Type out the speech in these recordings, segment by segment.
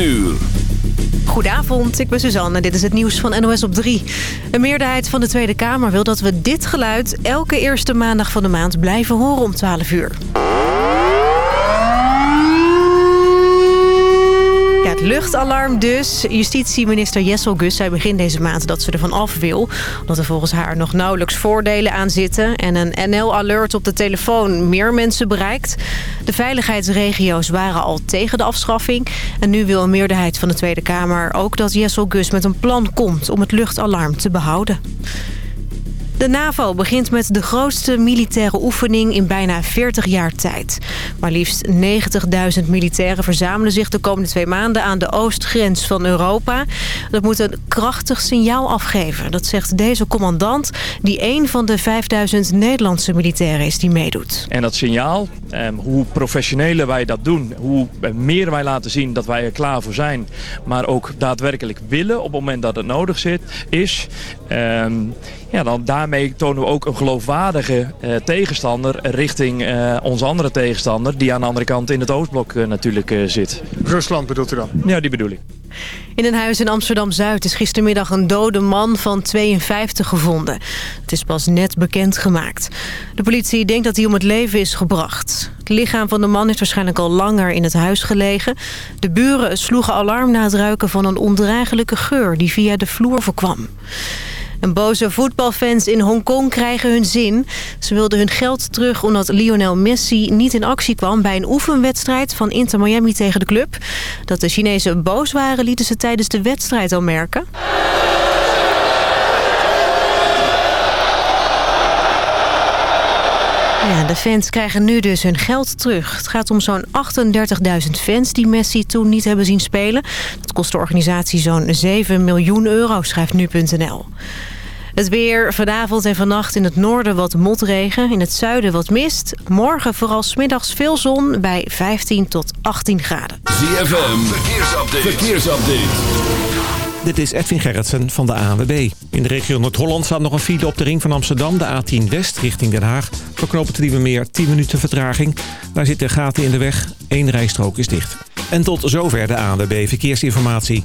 uur. Goedenavond, ik ben Suzanne en dit is het nieuws van NOS op 3. Een meerderheid van de Tweede Kamer wil dat we dit geluid... elke eerste maandag van de maand blijven horen om 12 uur. Luchtalarm dus. Justitieminister Jessel Gus zei begin deze maand dat ze ervan af wil. Omdat er volgens haar nog nauwelijks voordelen aan zitten. En een NL-alert op de telefoon meer mensen bereikt. De veiligheidsregio's waren al tegen de afschaffing. En nu wil een meerderheid van de Tweede Kamer ook dat Jessel Gus met een plan komt om het luchtalarm te behouden. De NAVO begint met de grootste militaire oefening in bijna 40 jaar tijd. Maar liefst 90.000 militairen verzamelen zich de komende twee maanden aan de oostgrens van Europa. Dat moet een krachtig signaal afgeven. Dat zegt deze commandant die een van de 5000 Nederlandse militairen is die meedoet. En dat signaal, eh, hoe professioneler wij dat doen, hoe meer wij laten zien dat wij er klaar voor zijn. Maar ook daadwerkelijk willen op het moment dat het nodig zit, is... Eh, ja, dan daarmee tonen we ook een geloofwaardige eh, tegenstander richting eh, onze andere tegenstander... die aan de andere kant in het Oostblok eh, natuurlijk eh, zit. Rusland bedoelt u dan? Ja, die bedoel ik. In een huis in Amsterdam-Zuid is gistermiddag een dode man van 52 gevonden. Het is pas net bekendgemaakt. De politie denkt dat hij om het leven is gebracht. Het lichaam van de man is waarschijnlijk al langer in het huis gelegen. De buren sloegen alarm na het ruiken van een ondraaglijke geur... die via de vloer voorkwam. En boze voetbalfans in Hongkong krijgen hun zin. Ze wilden hun geld terug omdat Lionel Messi niet in actie kwam... bij een oefenwedstrijd van Inter Miami tegen de club. Dat de Chinezen boos waren lieten ze tijdens de wedstrijd al merken. Ja, de fans krijgen nu dus hun geld terug. Het gaat om zo'n 38.000 fans die Messi toen niet hebben zien spelen. Dat kost de organisatie zo'n 7 miljoen euro, schrijft nu.nl. Het weer vanavond en vannacht in het noorden wat motregen. In het zuiden wat mist. Morgen vooral smiddags veel zon bij 15 tot 18 graden. ZFM, verkeersupdate. verkeersupdate. Dit is Edwin Gerritsen van de ANWB. In de regio Noord-Holland staat nog een file op de ring van Amsterdam... de A10 West richting Den Haag. Verknopen te meer 10 minuten vertraging. Daar zitten gaten in de weg. Eén rijstrook is dicht. En tot zover de ANWB Verkeersinformatie.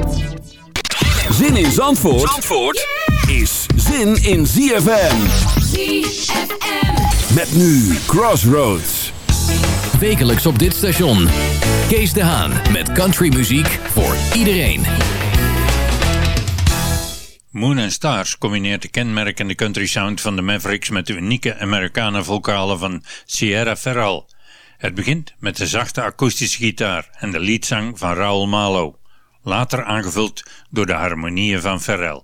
Zin in Zandvoort, Zandvoort is zin in ZFM. ZFM. Met nu Crossroads. Wekelijks op dit station. Kees de Haan met countrymuziek voor iedereen. Moon and Stars combineert de kenmerkende country sound van de Mavericks met de unieke Americana vocalen van Sierra Ferrell. Het begint met de zachte akoestische gitaar en de leadzang van Raul Malo, later aangevuld door de harmonieën van Ferrell.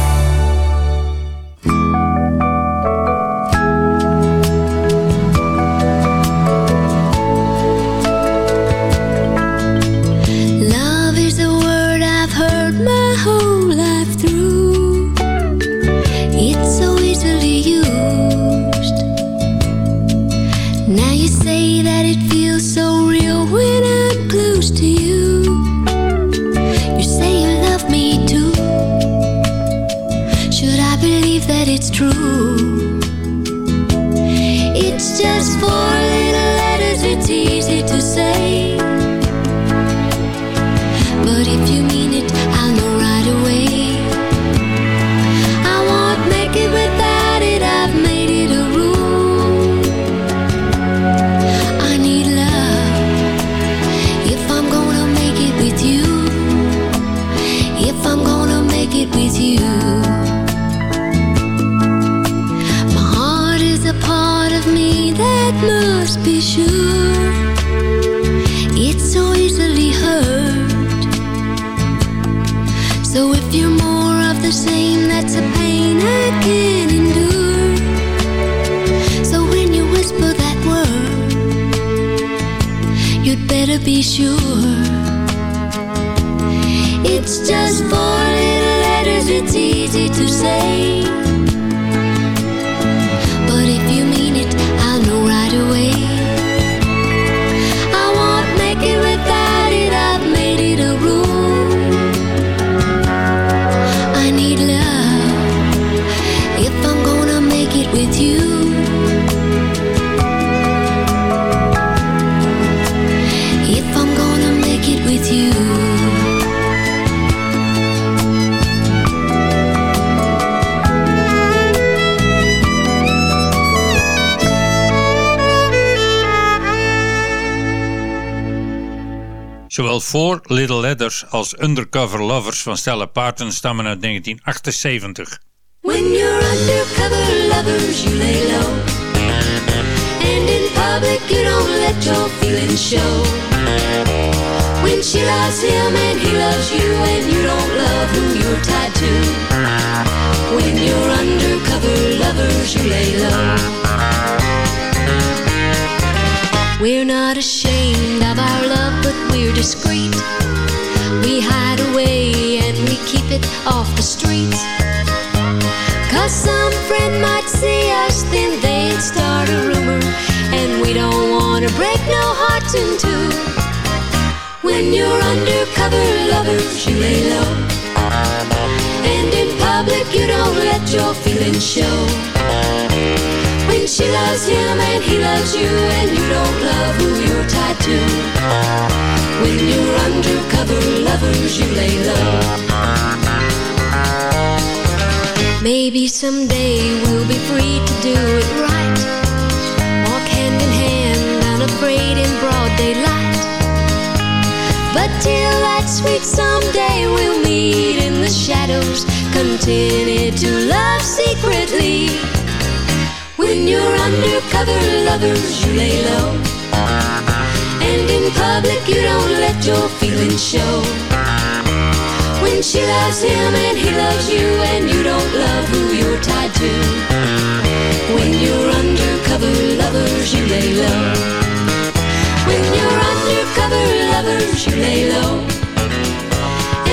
Be sure. It's just four little letters, it's easy to say. Four Little Letters als Undercover Lovers van Stella Parton stammen uit 1978. When you're undercover lovers, you lay low. And in public, you don't let your feelings show. When she loves him and he loves you, and you don't love who you're tied to. When you're undercover lovers, you lay low. We're not ashamed of our love, but we're discreet. We hide away and we keep it off the streets. Cause some friend might see us, then they'd start a rumor. And we don't wanna break no hearts in two. When you're undercover lovers, you lay low. And in public, you don't let your feelings show. When she loves him and he loves you, and you don't love who you're tied to. When you're undercover lovers, you lay low. Maybe someday we'll be free to do it right. Walk hand in hand, unafraid in broad daylight. But till that sweet someday we'll meet in the shadows, Continue to love secretly. When you're undercover lovers, you lay low. And in public, you don't let your feelings show. When she loves him and he loves you and you don't love who you're tied to. When you're undercover lovers, you lay low. When you're undercover lovers, you lay low.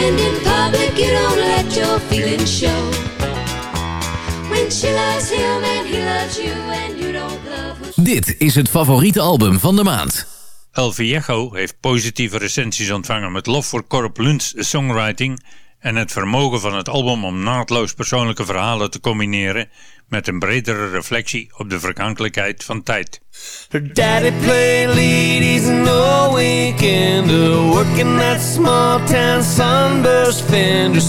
And in public, you don't let your feelings show. When she loves him and he loves you and you don't love who Dit is het favoriete album van de maand. El Viejo heeft positieve recensies ontvangen met lof voor Corp Lund's songwriting en het vermogen van het album om naadloos persoonlijke verhalen te combineren met een bredere reflectie op de vergankelijkheid van tijd. Her daddy played lead, he's no weekender Working that small town sunburst fender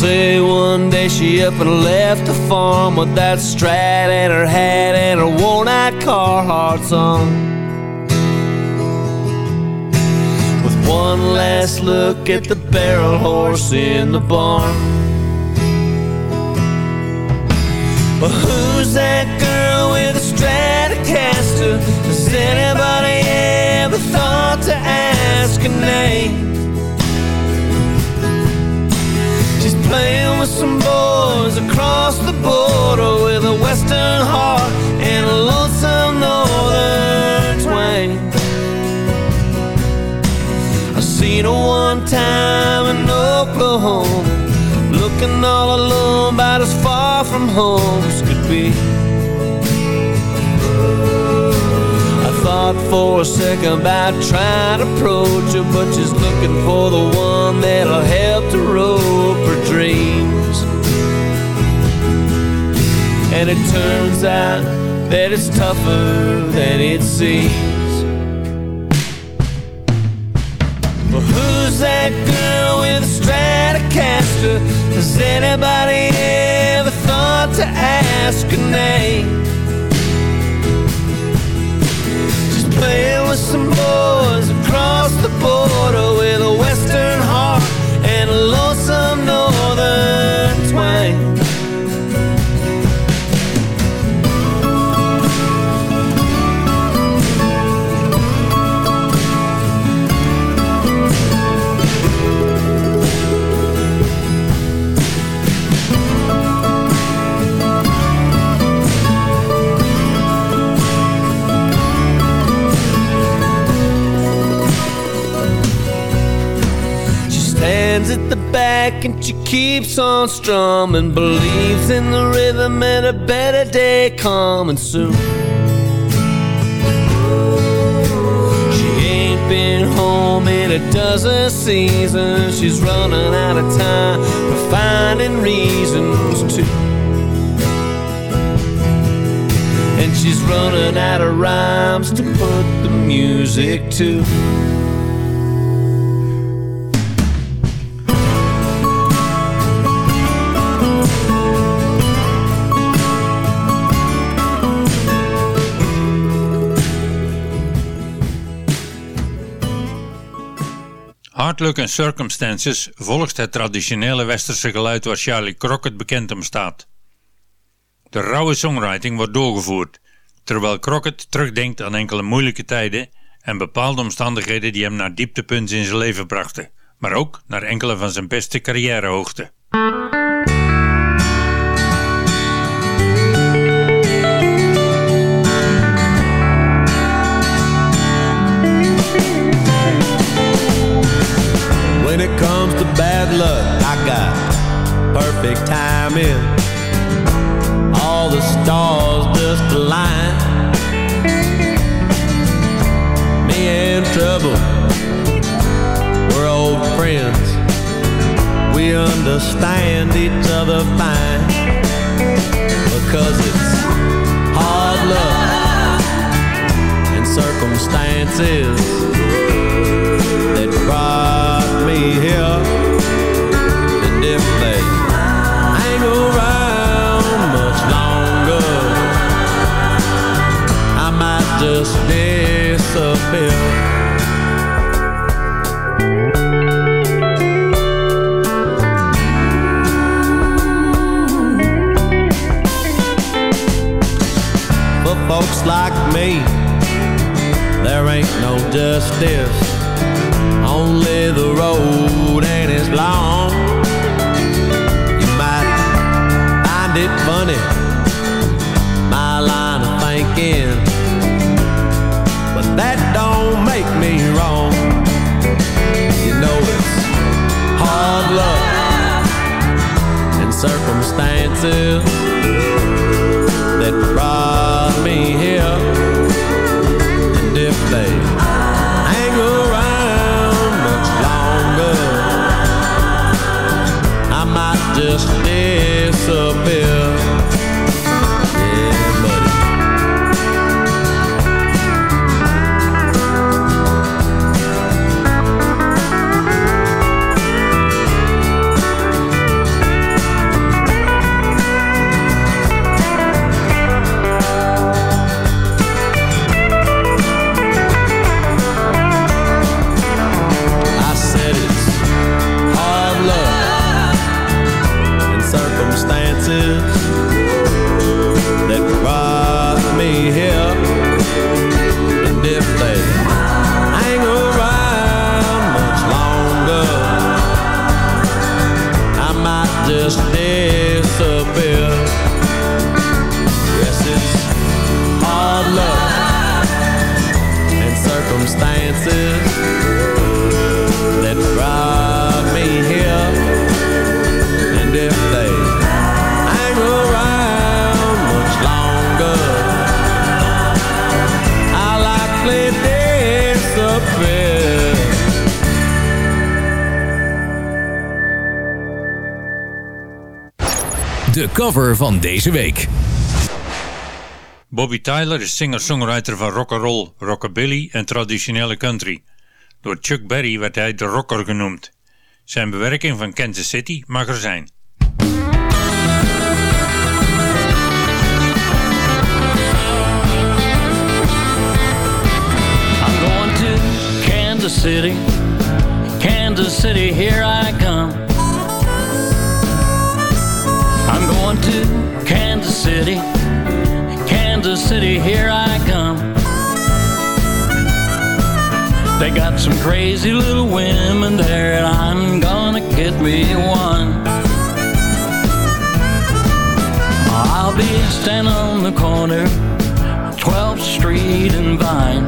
say one day she up and left the farm With that strat and her hat and her worn-out car, Carhartts on With one last look at the barrel horse in the barn But who's that girl with a Stratocaster? Has anybody ever thought to ask her name? Playing with some boys across the border with a western heart and a lonesome northern twang. I seen her one time in Oklahoma Looking all alone, about as far from home as could be. I thought for a second about trying to approach her, but she's looking for the one that'll help to rope And it turns out that it's tougher than it seems. Well, who's that girl with a Stratocaster? Has anybody ever thought to ask her name? She's playing with some boys across the border and she keeps on strumming. Believes in the rhythm and a better day coming soon. She ain't been home in a dozen seasons. She's running out of time for finding reasons to. And she's running out of rhymes to put the music to. Luck and Circumstances volgt het traditionele westerse geluid waar Charlie Crockett bekend om staat. De rauwe songwriting wordt doorgevoerd, terwijl Crockett terugdenkt aan enkele moeilijke tijden en bepaalde omstandigheden die hem naar dieptepunten in zijn leven brachten, maar ook naar enkele van zijn beste carrièrehoogten. Perfect timing. All the stars just align. Me and trouble, we're old friends. We understand each other fine because it's hard luck and circumstances that brought me here. Just disappear. Folks like me, there ain't no justice Only the road and it's long. You might find it funny, circumstances that brought me here, and if they hang around much longer, I might just disappear. Cover van deze week. Bobby Tyler is singer-songwriter van rock'n'roll, rockabilly en traditionele country. Door Chuck Berry werd hij de rocker genoemd. Zijn bewerking van Kansas City mag er zijn. I'm going to Kansas City. Kansas City, here I come. To Kansas City. Kansas City, here I come. They got some crazy little women there, and I'm gonna get me one. I'll be standing on the corner, 12th Street and Vine.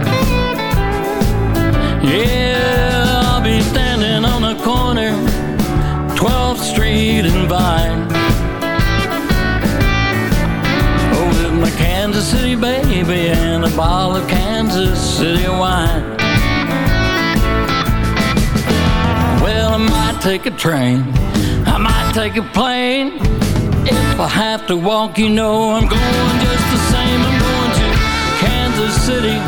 Yeah, I'll be standing on the corner, 12th Street and Vine. Kansas City baby and a bottle of Kansas City wine. Well, I might take a train, I might take a plane. If I have to walk, you know I'm going just the same. I'm going to Kansas City,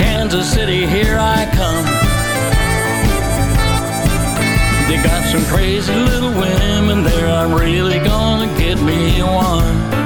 Kansas City, here I come. They got some crazy little women there. I'm really gonna get me one.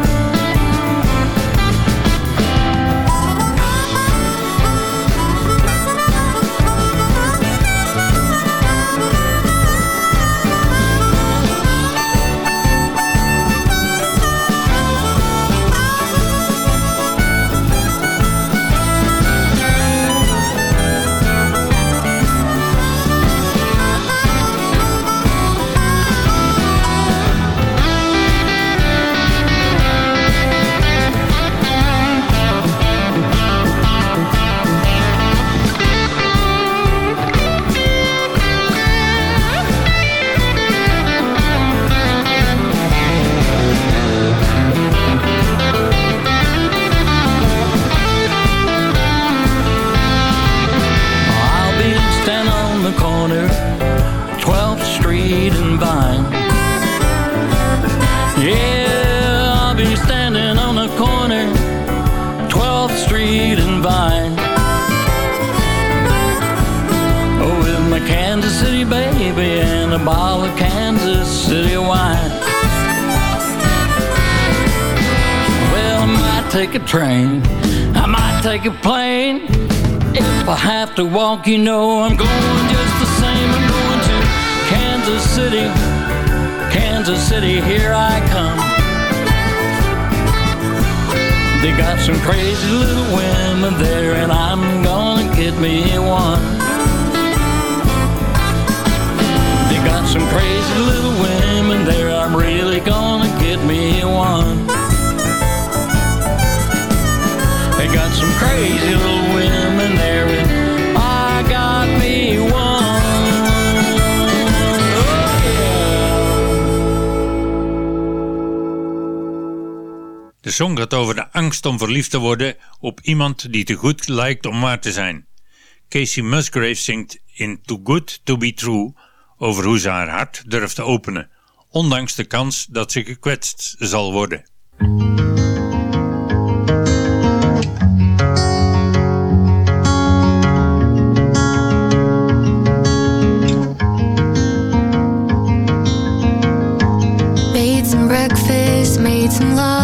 A plane. If I have to walk, you know I'm going just the same. I'm going to Kansas City, Kansas City, here I come. They got some crazy little women there, and I'm gonna get me one. They got some crazy little women crazy women there, I got me one. De song gaat over de angst om verliefd te worden op iemand die te goed lijkt om waar te zijn. Casey Musgrave zingt in Too Good To Be True over hoe ze haar hart durft te openen, ondanks de kans dat ze gekwetst zal worden. Some love.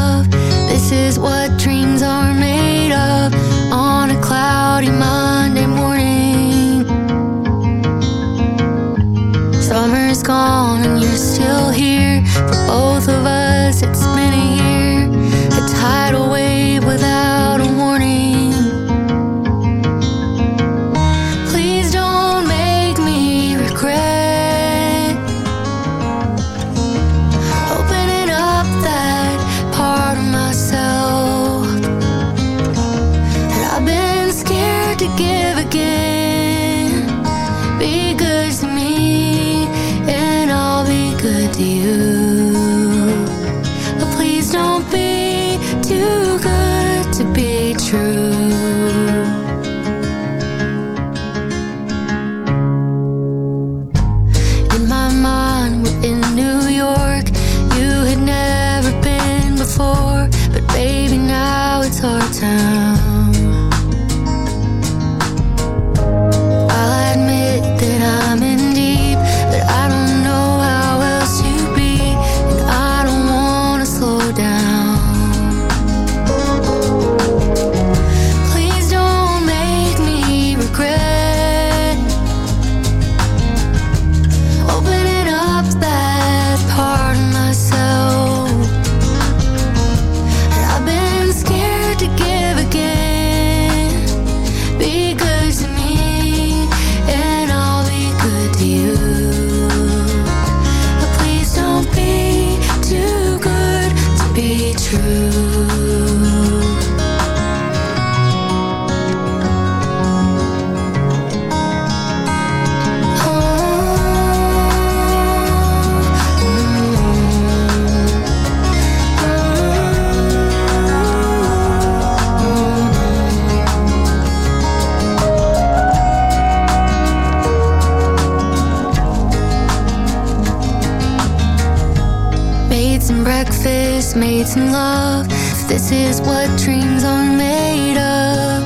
Love. If this is what dreams are made of,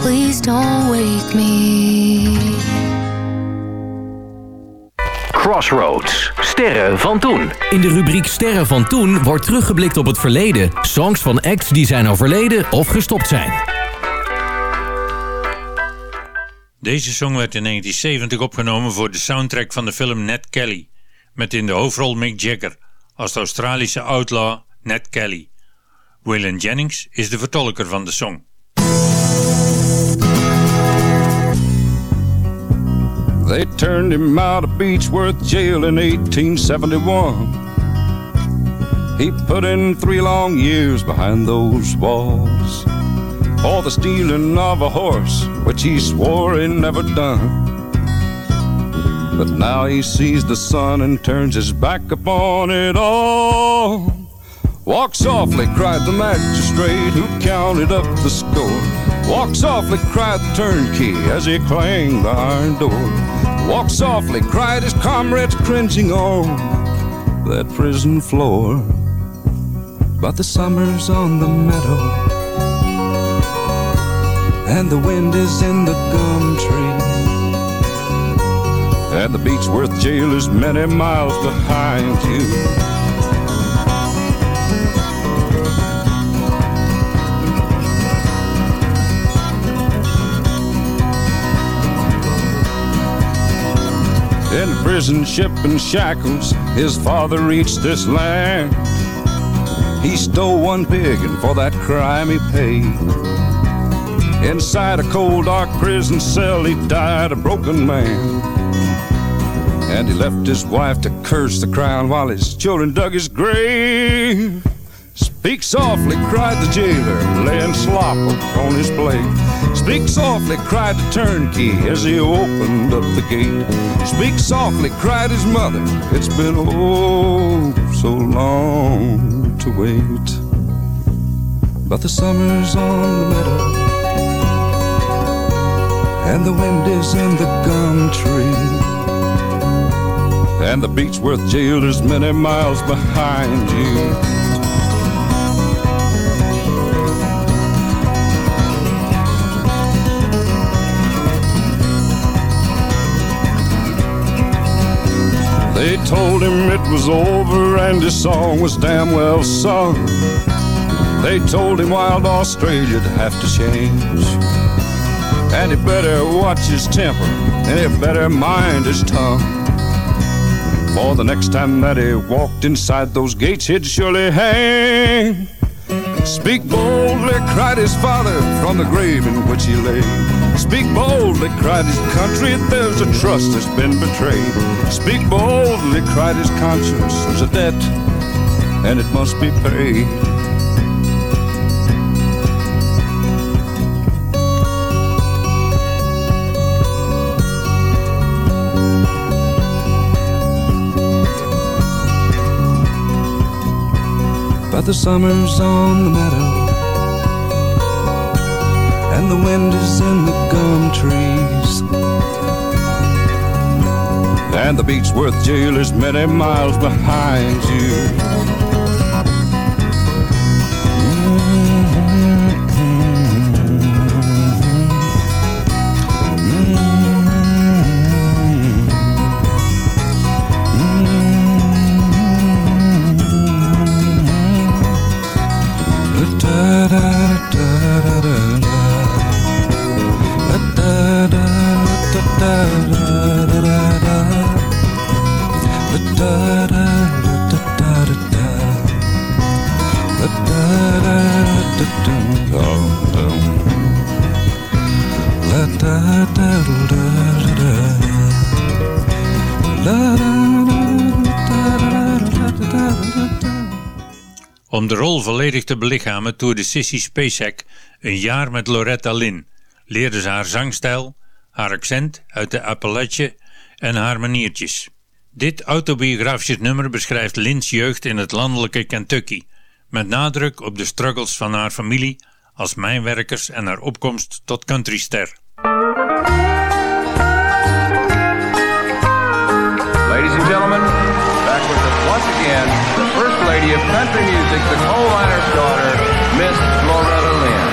please don't wake me. Crossroads. Sterren van toen. In de rubriek Sterren van toen wordt teruggeblikt op het verleden. Songs van acts die zijn overleden of gestopt zijn. Deze song werd in 1970 opgenomen voor de soundtrack van de film Ned Kelly, met in de hoofdrol Mick Jagger als de Australische outlaw Ned Kelly. Waylon Jennings is de vertolker van de song. They turned him out of Beechworth jail in 1871. He put in three long years behind those walls for the stealing of a horse, which he swore he never done. But now he sees the sun and turns his back upon it all. Walk softly, cried the magistrate who counted up the score. Walk softly, cried the turnkey as he clanged the iron door. Walk softly, cried his comrades cringing on that prison floor. But the summer's on the meadow, and the wind is in the gum tree. And the Beechworth jail is many miles behind you. In a prison ship in shackles, his father reached this land. He stole one pig, and for that crime he paid. Inside a cold, dark prison cell, he died a broken man. And he left his wife to curse the crown while his children dug his grave. Speak softly, cried the jailer, laying slop on his plate. Speak softly, cried the turnkey as he opened up the gate. Speak softly, cried his mother, it's been oh so long to wait. But the summer's on the meadow, and the wind is in the gum tree. And the Beechworth jail is many miles behind you. Told him it was over and his song was damn well sung. They told him wild Australia'd have to change. And he better watch his temper and he better mind his tongue. For the next time that he walked inside those gates, he'd surely hang. Speak boldly, cried his father from the grave in which he lay. Speak boldly, cried his country, there's a trust that's been betrayed. Speak boldly, cried his conscience, there's a debt, and it must be paid. But the summer's on the meadow the wind is in the gum trees. And the Beechworth jail is many miles behind you volledig te belichamen toerde Sissy Spacek een jaar met Loretta Lynn. Leerde ze haar zangstijl, haar accent uit de Appalachie en haar maniertjes. Dit autobiografisch nummer beschrijft Lynn's jeugd in het landelijke Kentucky, met nadruk op de struggles van haar familie als mijnwerkers en haar opkomst tot countryster. Ladies and gentlemen, back with us once again, Lady of Country Music, the coal miner's daughter, Miss Loretta Lynn.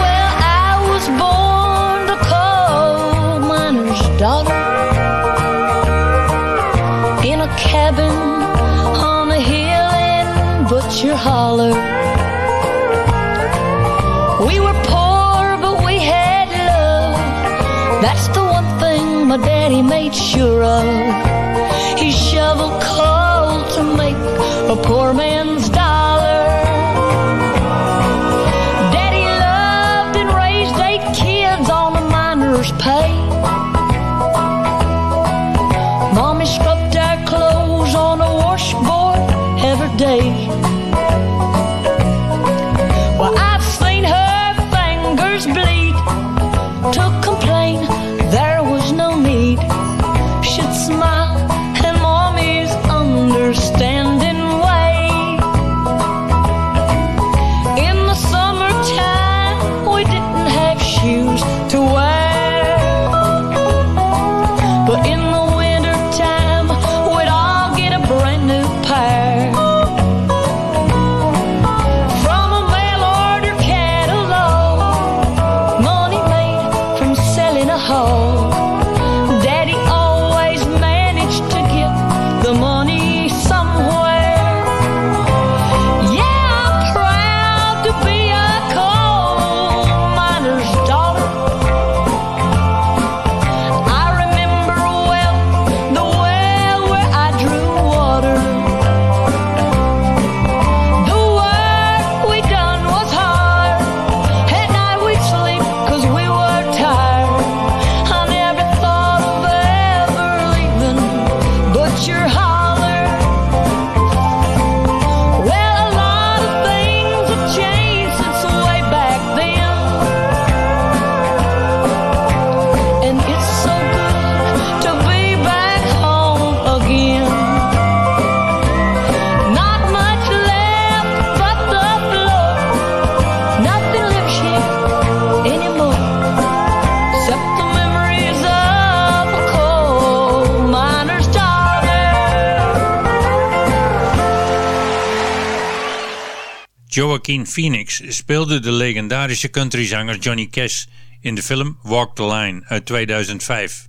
Well, I was born a coal miner's daughter in a cabin on a hill in Butcher Holler. We were poor, but we had love. That's the one thing my daddy made sure of. He shoveled coal to make a poor man's Joaquin Phoenix speelde de legendarische countryzanger Johnny Cash in de film Walk the Line uit 2005.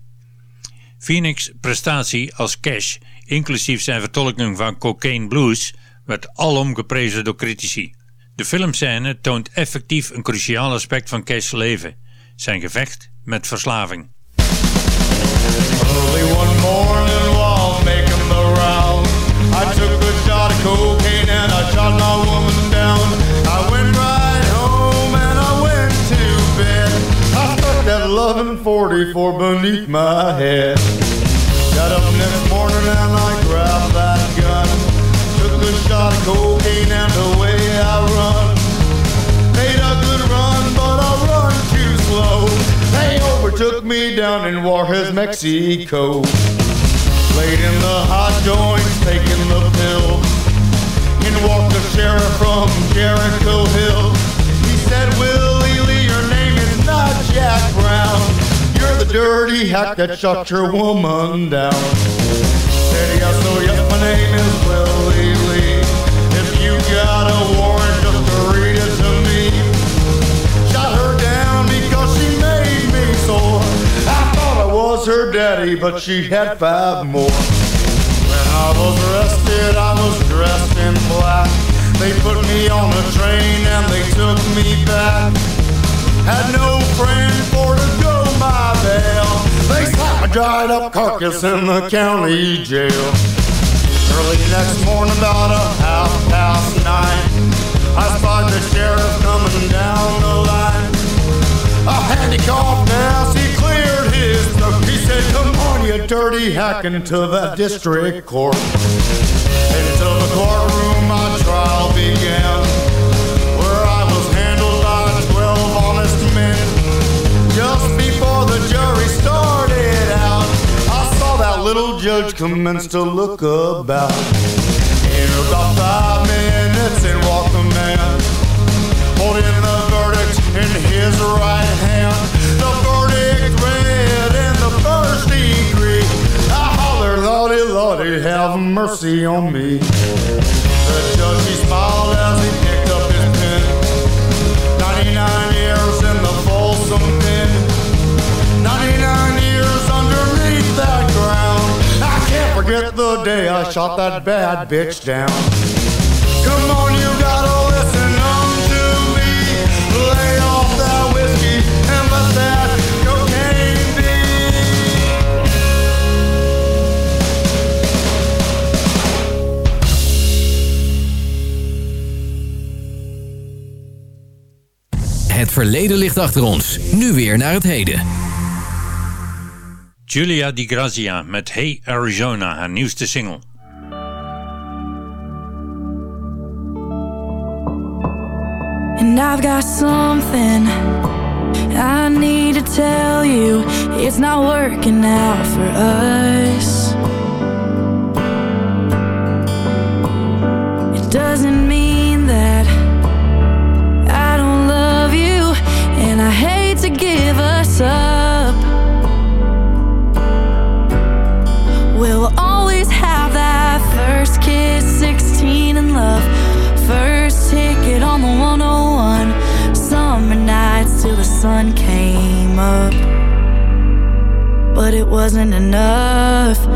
Phoenix' prestatie als Cash, inclusief zijn vertolking van Cocaine Blues, werd alom geprezen door critici. De filmscène toont effectief een cruciaal aspect van Cash's leven, zijn gevecht met verslaving. Early one morning while making the round, I took a shot of cocaine and I shot my down. I went right home and I went to bed. I stuck that 1144 beneath my head. Got up next morning and I grabbed that gun. Took a shot of cocaine and away I run. Made a good run, but I run too slow. They overtook me down in Juarez, Mexico. Laid in the hot joints, taking the pill. Walked the sheriff from Jericho Hill. He said, Willie Lee, your name is not Jack Brown. You're the dirty hack that shot your woman down. Said, yes, so yes, my name is Willie Lee. If you got a warrant, just read it to me. Shot her down because she made me sore. I thought I was her daddy, but she had five more. I was arrested, I was dressed in black. They put me on a train and they took me back. Had no friend for to go my bail. They slapped my dried up carcass in the county jail. Early next morning, about a half past nine, I spotted the sheriff coming down the line. A handicapped ass, he cleared his throat. He said, Come on, you dirty hack, into the district court. Into the courtroom, my trial began. Where I was handled by 12 honest men. Just before the jury started out, I saw that little judge commence to look about. In about five minutes, in walked the man, holding the verdict in his right hand. Lordy, have mercy on me. The judge, he smiled as he picked up his pen. 99 years in the Folsom pen. 99 years underneath that ground. I can't forget the day I shot that bad bitch down. Come on, Het verleden ligt achter ons. Nu weer naar het heden. Julia Di Grazia met Hey Arizona, haar nieuwste single. And I've got something I need to tell you. It's not working out for us. It doesn't mean wasn't enough.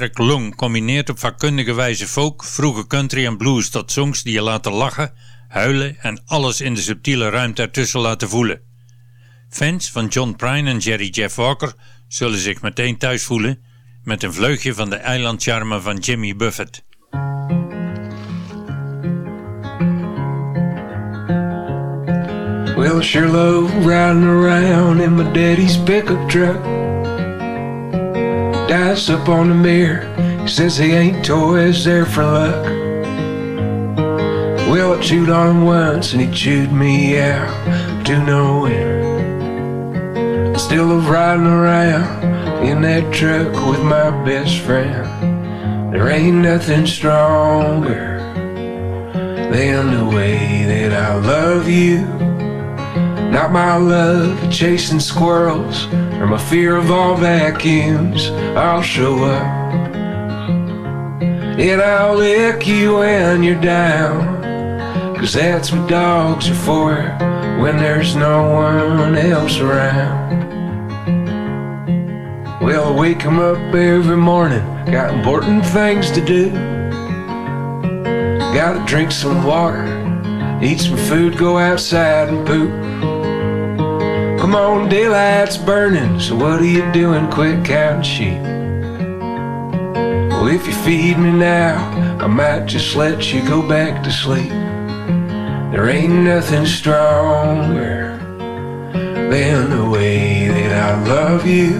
Erik Long combineert op vakkundige wijze folk, vroege country en blues tot songs die je laten lachen, huilen en alles in de subtiele ruimte ertussen laten voelen. Fans van John Prine en Jerry Jeff Walker zullen zich meteen thuis voelen met een vleugje van de eilandcharme van Jimmy Buffett. Well, sure around in my daddy's pickup truck. Up on the mirror, he says he ain't toys there for luck. Well, I chewed on him once and he chewed me out to no end. Still love riding around in that truck with my best friend. There ain't nothing stronger than the way that I love you. Not my love of chasing squirrels or my fear of all vacuums. I'll show up and I'll lick you when you're down. Cause that's what dogs are for when there's no one else around. Well, I wake 'em up every morning, got important things to do. Gotta drink some water, eat some food, go outside and poop. Come on, daylight's burning, so what are you doing? Quit counting sheep. Well, if you feed me now, I might just let you go back to sleep. There ain't nothing stronger than the way that I love you.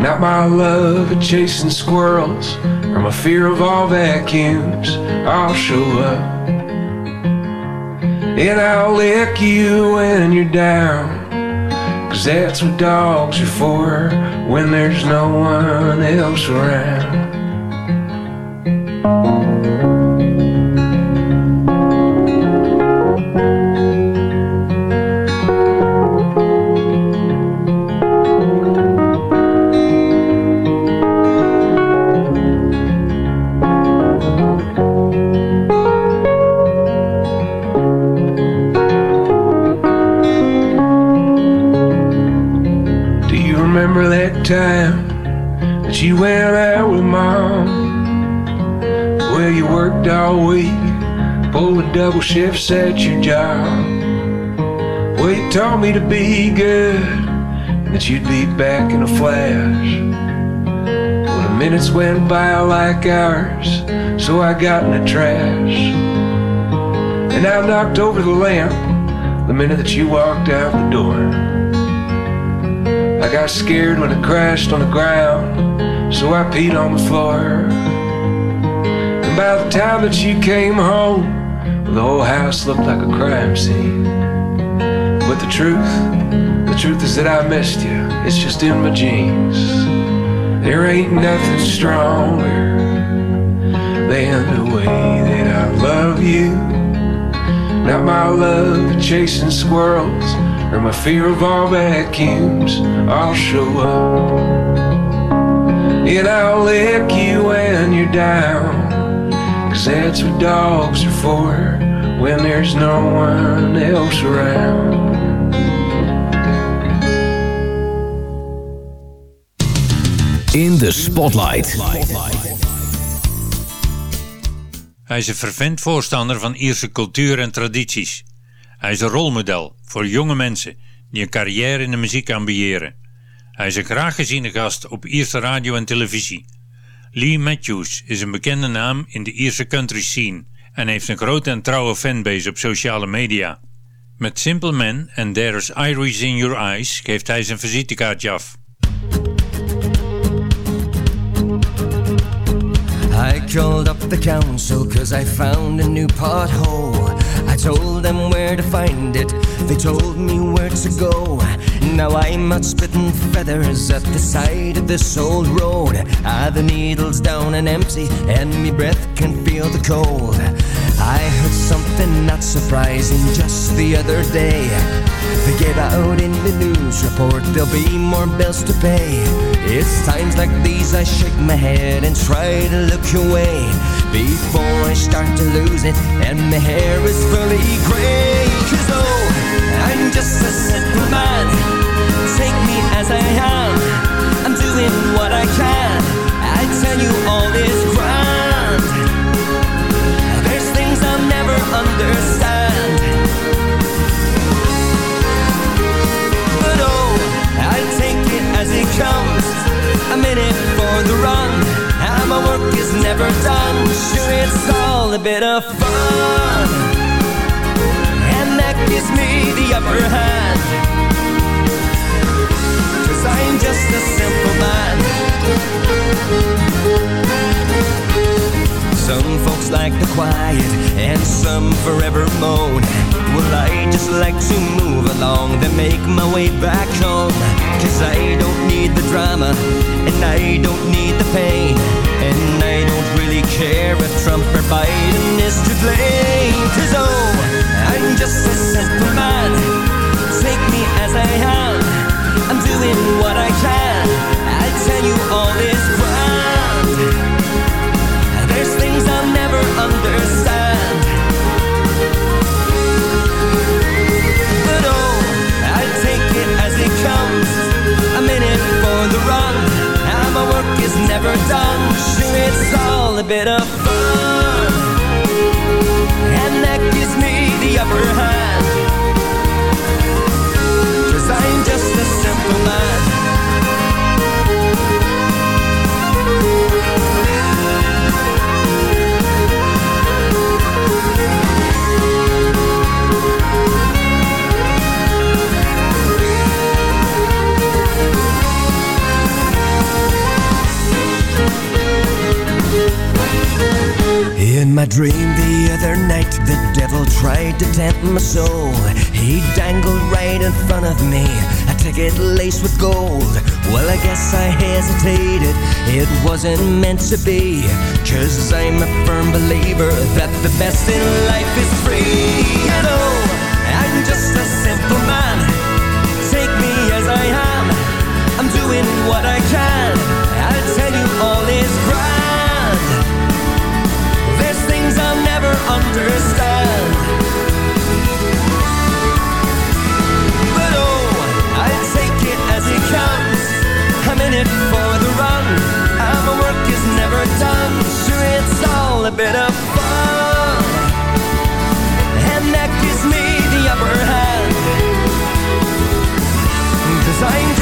Not my love of chasing squirrels or my fear of all vacuums. I'll show up and I'll lick you when you're down. Cause that's what dogs are for when there's no one else around. Taught me to be good, and that you'd be back in a flash. Well, the minutes went by like hours, so I got in the trash. And I knocked over the lamp the minute that you walked out the door. I got scared when it crashed on the ground, so I peed on the floor. And by the time that you came home, the whole house looked like a crime scene. But the truth, the truth is that I missed you. It's just in my genes. There ain't nothing stronger than the way that I love you. Not my love of chasing squirrels or my fear of all vacuums. I'll show up and I'll lick you when you're down. Cause that's what dogs are for when there's no one else around. In de Spotlight. Hij is een fervent voorstander van Ierse cultuur en tradities. Hij is een rolmodel voor jonge mensen die een carrière in de muziek ambiëren. Hij is een graag geziene gast op Ierse radio en televisie. Lee Matthews is een bekende naam in de Ierse country scene en heeft een grote en trouwe fanbase op sociale media. Met Simple Man en There's Iris in Your Eyes geeft hij zijn visitekaartje af. Called up the council cause I found a new pothole. I told them where to find it, they told me where to go. Now I'm out spitting feathers at the side of this old road. Ah, the needle's down and empty, and me breath can feel the cold. I heard something not surprising just the other day. They gave out in the news report there'll be more bills to pay. It's times like these I shake my head and try to look away before I start to lose it and my hair is fully gray. Cause oh, I'm just a simple man. Take me as I am. I'm doing what I can. I tell you all is just a simple man. Some folks like the quiet and some forever moan. Well, I just like to move along then make my way back home. Cause I don't need the drama and I don't need the pain. And I don't really care if Trump or Biden is to blame. Cause oh, I'm just a simple man. Take me as I am. I'm doing what I can. Work done. Sure, it's all a bit of fun. And that gives me the upper hand. Cause I'm just a simple man. My dream the other night, the devil tried to tempt my soul. He dangled right in front of me, a ticket laced with gold. Well, I guess I hesitated, it wasn't meant to be. Cause I'm a firm believer that the best in life is free. And oh, I'm just a simple man. Take me as I am, I'm doing what I can. Understand. But oh, I'll take it as it comes. I'm in it for the run. And my work is never done. Sure, it's all a bit of fun. And that gives me the upper hand. Cause I'm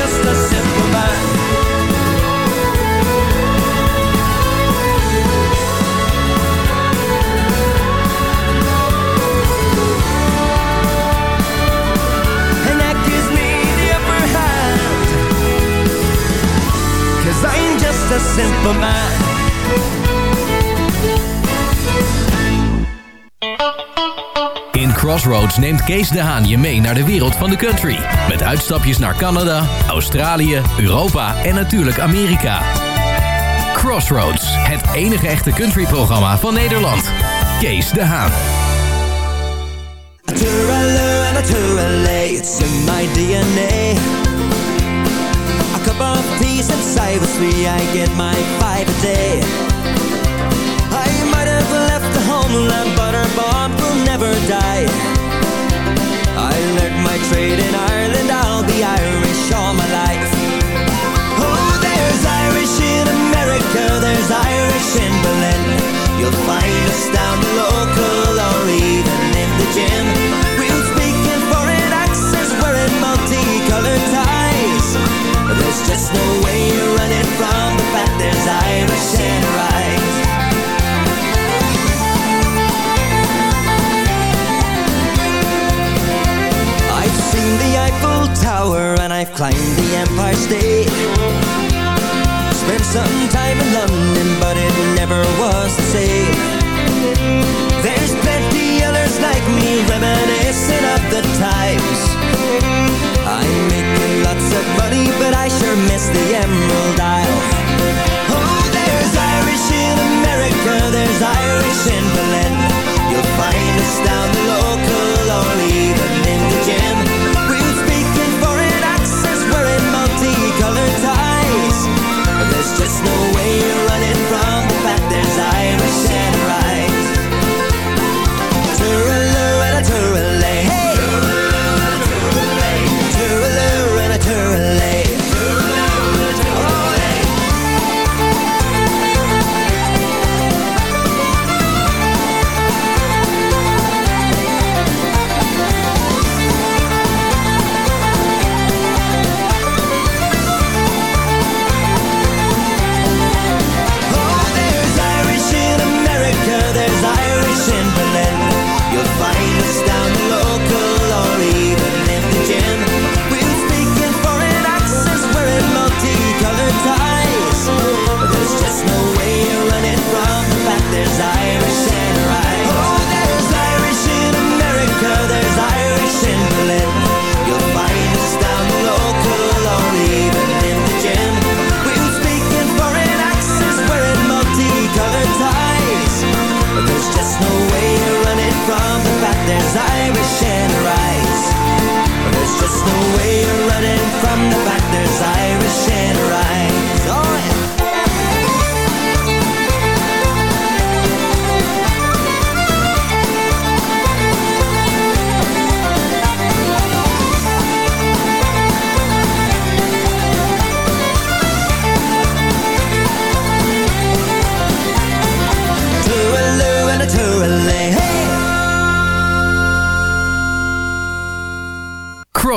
Crossroads neemt Kees de Haan je mee naar de wereld van de country. Met uitstapjes naar Canada, Australië, Europa en natuurlijk Amerika. Crossroads, het enige echte countryprogramma van Nederland. Kees de Haan. It's in my DNA. I get my a day. I might have left the homeland, but our bond will never die. I learned my trade in Ireland, I'll be Irish all my life. Oh, there's Irish in America, there's Irish in Berlin. You'll find us down the local or even in the gym. We'll speak in foreign accents, wearing multicolored ties. There's just no way I've climbed the Empire State. Spent some time in London, but it never was the same. There's plenty others like me reminiscing of the times. I'm making lots of money, but I sure miss the Emerald Isle. Oh,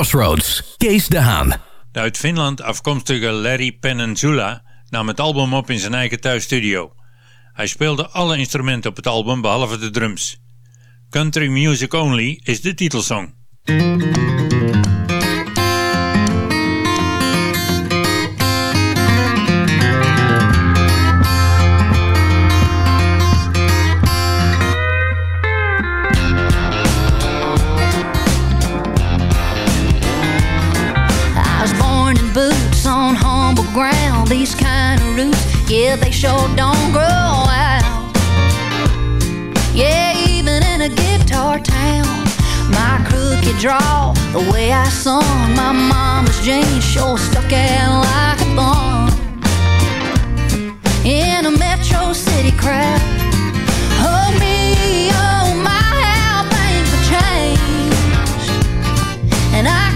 Crossroads, Kees de Haan. De uit Finland afkomstige Larry Peninsula nam het album op in zijn eigen thuisstudio. Hij speelde alle instrumenten op het album behalve de drums. Country Music Only is de titelsong. but they sure don't grow out. Yeah, even in a guitar town, my crooked draw, the way I sung, my mama's jeans sure stuck out like a bomb. In a metro city crowd, oh me, oh my, how things have changed, and I.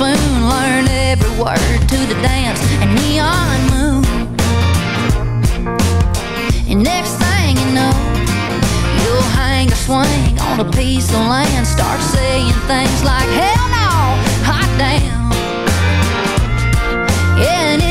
buffoon Learned every word to the dance and neon moon And next thing you know You'll hang a swing on a piece of land Start saying things like, hell no, hot damn Yeah, and it.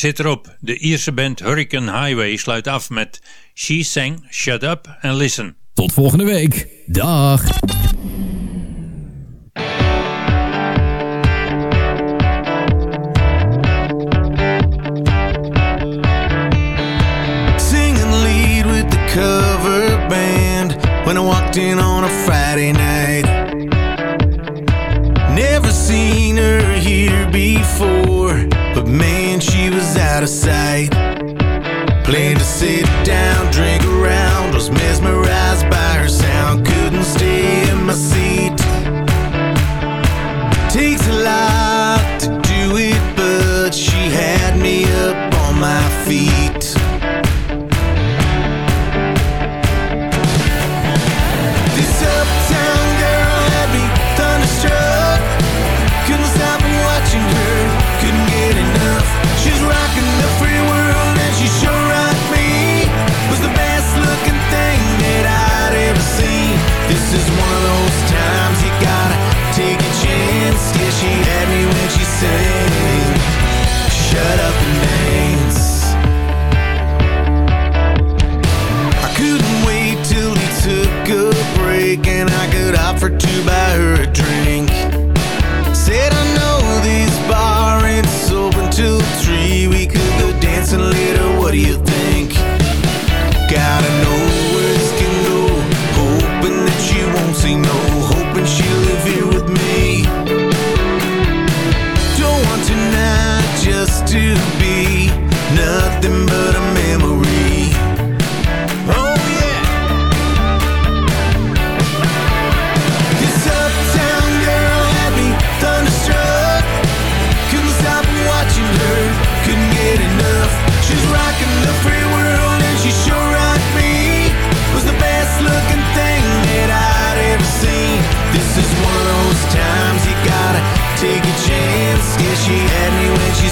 Zit erop. De Ierse band Hurricane Highway sluit af met She Sang, Shut Up and Listen. Tot volgende week. Dag.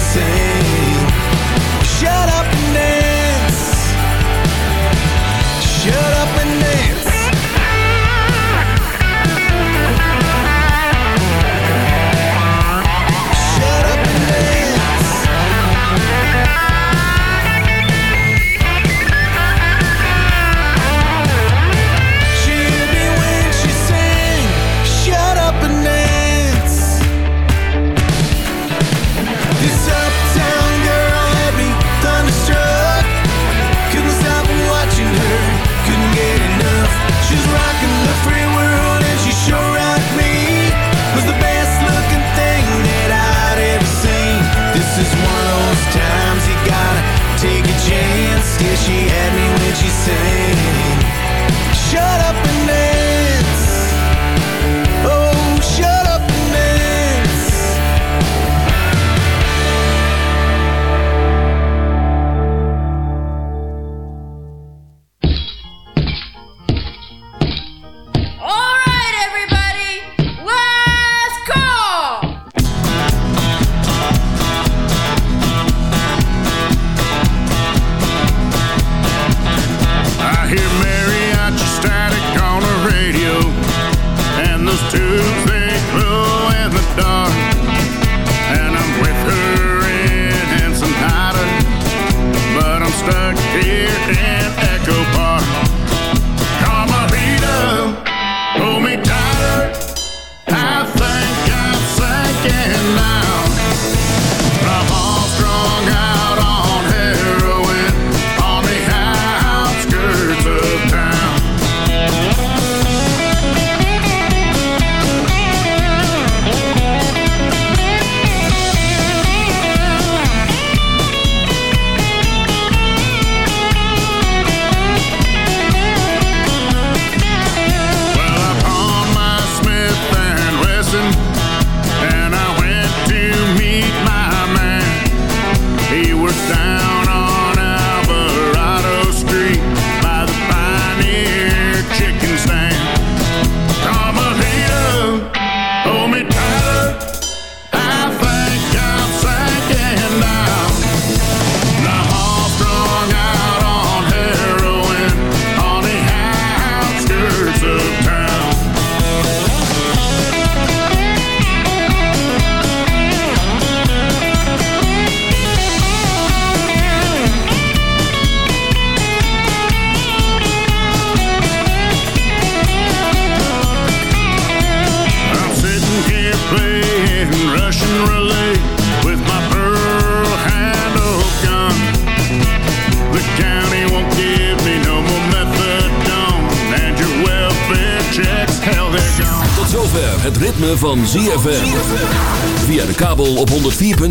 same